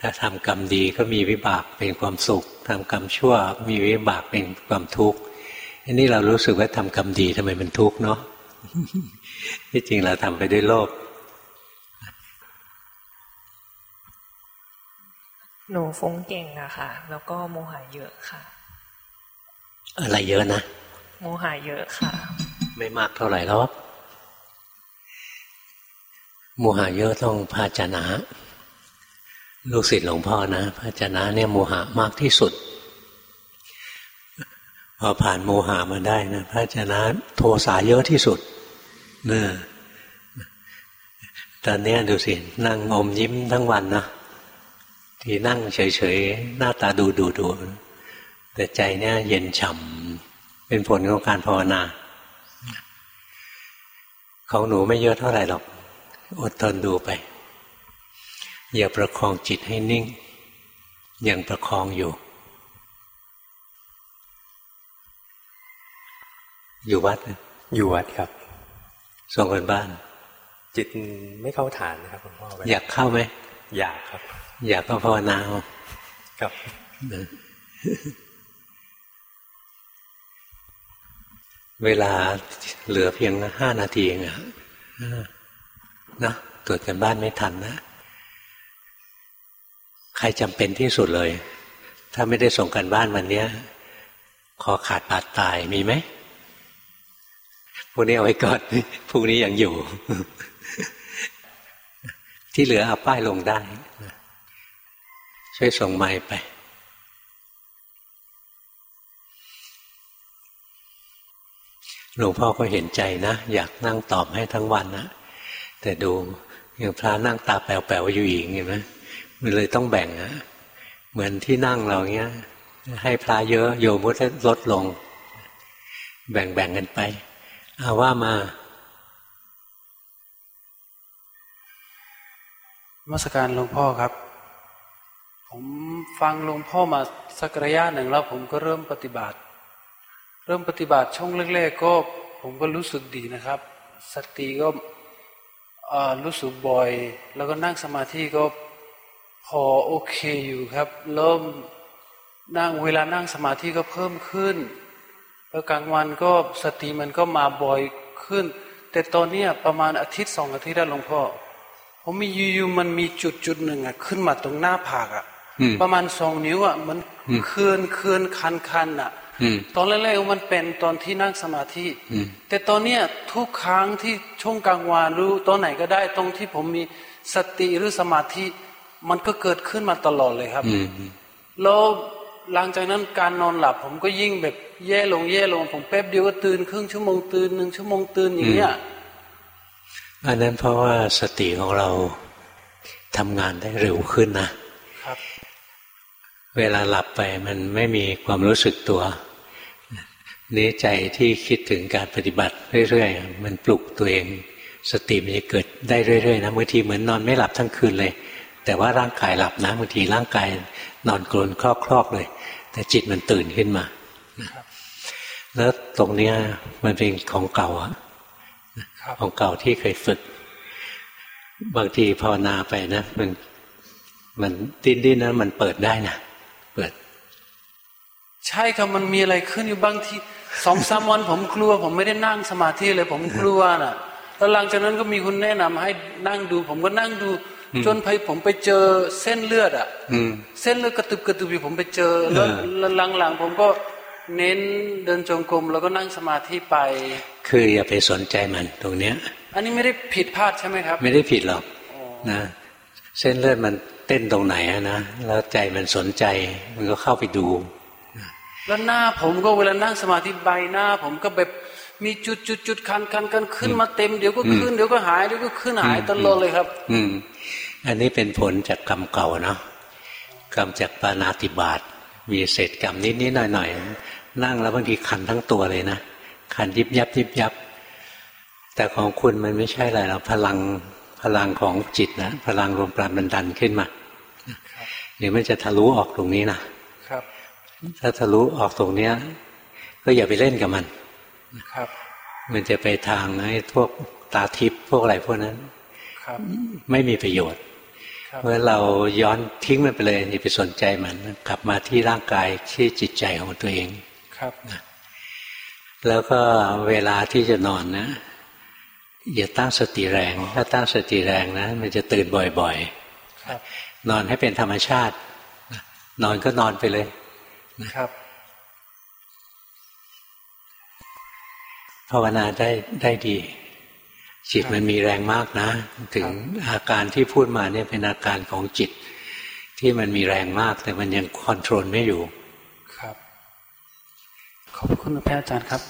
ถ้าทำกรรมดีก็มีวิบากเป็นความสุขทำกรรมชั่วมีวิบากเป็นความทุกข์อันนี้เรารู้สึกว่าทำกรรมดีทำไมมันทุกข์เนาะที่จริงเราทำไปด้วยโลภหนูฟุ้งเก่งอะค่ะ แล้วก็โมหะเยอะค่ะ อะไรเยอะนะ โมหะเยอะค่ะ ไม่มากเท่าไหร่หรอกโมหะเยอะต้องภาชนะ ลูกศิษย์หลวงพ่อนะภาชนะเนี่ยโมหะมากที่สุด พอผ่านโมหะมาได้นะภาชนะโทสะเยอะที่สุดเนะตอนนี้ดูสิ นั่งอมยิ้มทั้งวันนะที่นั่งเฉยๆ หน้าตาดูดูดูแต่ใจเนี่ยเย็นฉ่ำเป็นผลของการภาวนา ของหนูไม่เยอะเท่าไหร่หรอก อดทนดูไป อย่าประคองจิตให้นิ่งอย่างประคองอยู่ อยู่วัดอยู่วัดครับ ส่งกันบ้าน จิตไม่เข้าฐานนะครับหลวงพ่ออยากเข้าไหมอยากครับ อยากก็ภาวนาครับ เวลาเหลือเพียงห้านาทีเองอะนะตรวจกันบ้านไม่ทันนะ ใครจำเป็นที่สุดเลย ถ้าไม่ได้ส่งกันบ้านวันนี้คอขาดบาดตายมีไหมพวกนี้เอาไว้ก่อนพวกนี้ยังอยู่ ที่เหลือเอาป้ายลงได้ ช่วยส่งไม้ไป หลวงพ่อก็เห็นใจนะ อยากนั่งตอบให้ทั้งวันนะแต่ดูอย่างพระนั่งตาแป๋วๆอยู่อีกเห็นไหมมันเลยต้องแบ่งนะเหมือนที่นั่งเราเนี้ย ให้พระเยอะโยมก็ลดลง แบ่งๆกันไปเอาว่ามามาสการหลวงพ่อครับ ผมฟังหลวงพ่อมาสักระยะหนึ่งแล้วผมก็เริ่มปฏิบัติ เริ่มปฏิบัติช่วงแรก ๆ ก็ผมก็รู้สึกดีนะครับ สติก็รู้สึกบ่อย แล้วก็นั่งสมาธิก็พอโอเคอยู่ครับ เริ่มนั่งเวลานั่งสมาธิก็เพิ่มขึ้น แล้วกลางวันก็สติมันก็มาบ่อยขึ้น แต่ตอนนี้ประมาณอาทิตย์สองอาทิตย์แล้วหลวงพ่อผมมีอยู่ๆมันมีจุดจุดหนึ่งอะขึ้นมาตรงหน้าผากอะประมาณสองนิ้วอะมันเคลื่อนเคลื่อนคันคันอะ ตอนแรกๆมันเป็นตอนที่นั่งสมาธิแต่ตอนเนี้ยทุกครั้งที่ช่วงกลางวันรู้ตอนไหนก็ได้ ตรงที่ผมมีสติหรือสมาธิ มันก็เกิดขึ้นมาตลอดเลยครับแล้วหลังจากนั้นการนอนหลับผมก็ยิ่งแบบแย่ลงแย่ลง ผมแป๊บเดียวก็ตื่นครึ่งชั่วโมงตื่นหนึ่งชั่วโมงตื่นอย่างเงี้ยอันนั้นเพราะว่าสติของเราทำงานได้เร็วขึ้นนะ เวลาหลับไปมันไม่มีความรู้สึกตัวนี้ใจที่คิดถึงการปฏิบัติเรื่อยๆ มันปลุกตัวเอง สติมันจะเกิดได้เรื่อยๆนะบางทีเหมือนนอนไม่หลับทั้งคืนเลย แต่ว่าร่างกายหลับนะบางทีร่างกายนอนกลนคลอกๆเลย แต่จิตมันตื่นขึ้นมาแล้วตรงเนี้ยมันเป็นของเก่าอะของเก่าที่เคยฝึก บางทีภาวนาไปนะ มันมันดิ้นดิ้นนะมันเปิดได้นะ ใช่ครับมันมีอะไรขึ้นอยู่บางทีสองสามวันผมกลัว ผมไม่ได้นั่งสมาธิเลย ผมกลัวน่ะแล้วหลังจากนั้นก็มีคุณแนะนำให้นั่งดู ผมก็นั่งดู จนไปผมไปเจอเส้นเลือดอะเส้นเลือดกระตุบกระตุบอยู่ผมไปเจอแล้วหลังๆผมก็เน้นเดินจงกรมแล้วก็นั่งสมาธิไป คืออย่าไปสนใจมันตรงเนี้ย อันนี้ไม่ได้ผิดพลาดใช่ไหมครับ ไม่ได้ผิดหรอกนะเส้นเลือดมันเต้นตรงไหนนะแล้วใจมันสนใจมันก็เข้าไปดู แล้วหน้าผมก็เวลานั่งสมาธิใบหน้า ผมก็แบบมีจุดจุดจุดคันคันกันขึ้นมาเต็มเดี๋ยวก็ขึ้นเดี๋ยวก็หายเดี๋ยวก็ขึ้นหายตลอดเลยครับ อืม อันนี้เป็นผลจากกรรมเก่าเนาะกรรมจากปานาติบาตมีเศษกรรมนิดนิดหน่อยหน่อยมนั่งแล้วบางทีขันทั้งตัวเลยนะขันยิบยับยิบยับ แต่ของคุณมันไม่ใช่อะไรเราพลังพลังของจิตนะพลังรวมปราณบันดันขึ้นมาเดี๋ยวมันจะทะลุออกตรงนี้นะครับ ถ้าทะลุออกตรงเนี้ย ก็อย่าไปเล่นกับมันครับ มันจะไปทางไอ้พวกตาทิพย์พวกอะไรพวกนั้นครับไม่มีประโยชน์เพราะเราย้อนทิ้งมันไปเลยอย่าไปสนใจมัน กลับมาที่ร่างกายที่จิตใจของตัวเองครับนะแล้วก็เวลาที่จะนอนนะอย่าตั้งสติแรง ถ้าตั้งสติแรงนะ มันจะตื่นบ่อยๆนอนให้เป็นธรรมชาติ นอนก็นอนไปเลย ครับภาวนาได้ได้ดี จิตมันมีแรงมากนะ ถึงอาการที่พูดมาเนี่ยเป็นอาการของจิต ที่มันมีแรงมาก แต่มันยังคอนโทรลไม่อยู่ ครับ ขอบคุณพระอาจารย์ครับ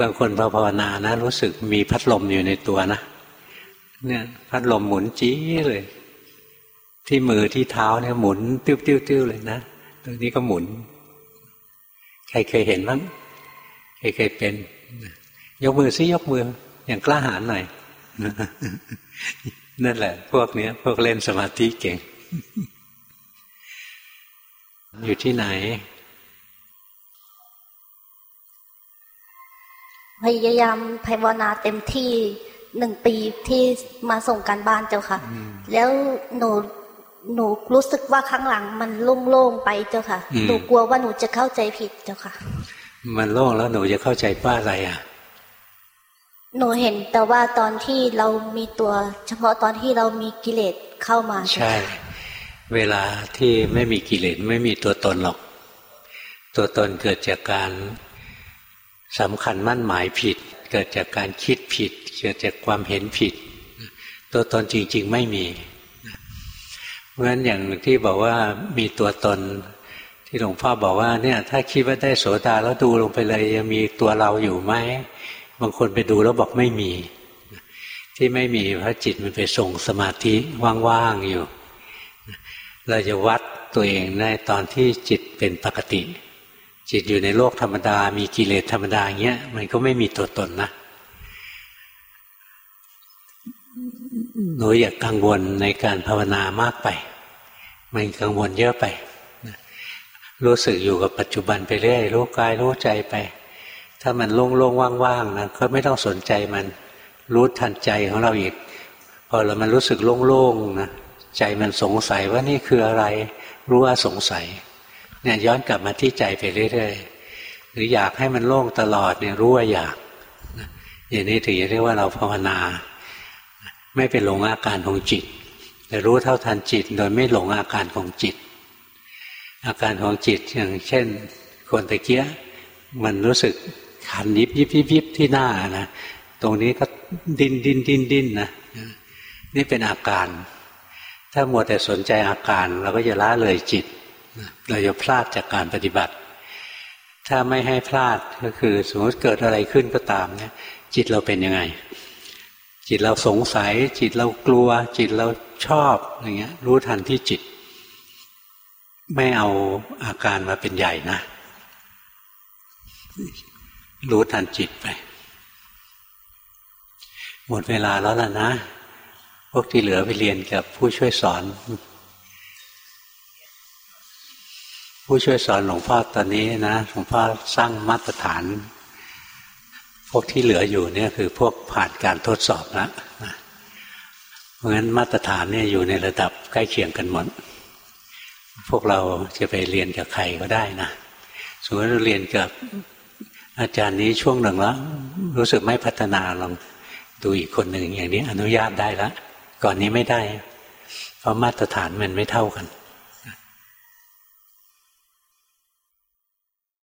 บางคนพอภาวนานะ รู้สึกมีพัดลมอยู่ในตัวนะเนี่ย พัดลมหมุนจี้เลย ที่มือที่เท้าเนี่ยหมุน ติ้วๆเลยนะตรงนี้ก็หมุน ใครเคยเห็นบ้างใครเคยเป็น ยกมือซิยกมือ อย่างกล้าหาญหน่อยนั่นแหละ พวกนี้พวกเล่นสมาธิเก่ง อยู่ที่ไหนพยายามภาวนาเต็มที่หนึ่งปีที่มาส่งการบ้านเจ้าค่ะ แล้วหนู หนูรู้สึกว่าข้างหลังมันโล่งๆไปเจ้าค่ะ หนูกลัวว่าหนูจะเข้าใจผิดเจ้าค่ะ มันโล่งแล้วหนูจะเข้าใจว่าอะไรอะ หนูเห็นแต่ว่าตอนที่เรามีตัว เฉพาะตอนที่เรามีกิเลสเข้ามา ใช่ เวลาที่ไม่มีกิเลสไม่มีตัวตนหรอก ตัวตนเกิดจากการสำคัญมั่นหมายผิด เกิดจากการคิดผิด เกิดจากความเห็นผิด ตัวตนจริง ๆ ไม่มีเพ ราะฉะนั้นอย่างที่บอกว่ามีตัวตน ที่หลวงพ่อบอกว่าเนี่ย ถ้าคิดว่าได้โสดาแล้วดูลงไปเลยยังมีตัวเราอยู่ไหมบางคนไปดูแล้วบอกไม่มี ที่ไม่มีเพราะจิตมันไปส่งสมาธิว่างๆอยู่ เราจะวัดตัวเองได้ตอนที่จิตเป็นปกติ จิตอยู่ในโลกธรรมดา มีกิเลสธรรมดาอย่างเงี้ยมันก็ไม่มีตัวตนนะหนูอย่ากกังวลในการภาวนามากไป มันกังวลเยอะไป รู้สึกอยู่กับปัจจุบันไปเรื่อยรู้กายรู้ใจไป ถ้ามันโล่งๆว่างๆนะก็ไม่ต้องสนใจมันรู้ทันใจของเราอีกพอเรามันรู้สึกโล่งๆนะใจมันสงสัยว่านี่คืออะไร รู้ว่าสงสัยเนี่ยย้อนกลับมาที่ใจไปเรื่อยๆหรืออยากให้มันโล่งตลอดเนี่ยรู้ว่าอยากอย่างนี้ถึงจะเรียกว่าเราภาวนา ไม่เป็นหลงอาการของจิต แต่รู้เท่าทันจิตโดยไม่หลงอาการของจิต อาการของจิตอย่างเช่น คนตะเกียมันรู้สึกขันยิบยิบยิบยิบที่หน้านะตรงนี้ก็ดิ้นดิ้นดิ้นดิ้นนะนี่เป็นอาการ ถ้ามัวแต่สนใจอาการเราก็จะละเลยจิตเราจะพลาดจากการปฏิบัติ ถ้าไม่ให้พลาดก็คือสมมติเกิดอะไรขึ้นก็ตามเนี่ยจิตเราเป็นยังไง จิตเราสงสัย จิตเรากลัว จิตเราชอบอย่างเงี้ย รู้ทันที่จิต ไม่เอาอาการมาเป็นใหญ่นะ รู้ทันจิตไป หมดเวลาแล้วล่ะนะ พวกที่เหลือไปเรียนกับผู้ช่วยสอน ผู้ช่วยสอนหลวงพ่อตอนนี้นะหลวงพ่อสร้างมาตรฐาน พวกที่เหลืออยู่เนี่ยคือพวกผ่านการทดสอบแล้วเพราะงั้นมาตรฐานเนี่ยอยู่ในระดับใกล้เคียงกันหมด พวกเราจะไปเรียนกับใครก็ได้นะสมมติเราเรียนกับอาจารย์นี้ช่วงหนึ่งแล้ว รู้สึกไม่พัฒนาลองดูอีกคนหนึ่งอย่างนี้อนุญาตได้แล้วก่อนนี้ไม่ได้ เพราะมาตรฐานมันไม่เท่ากัน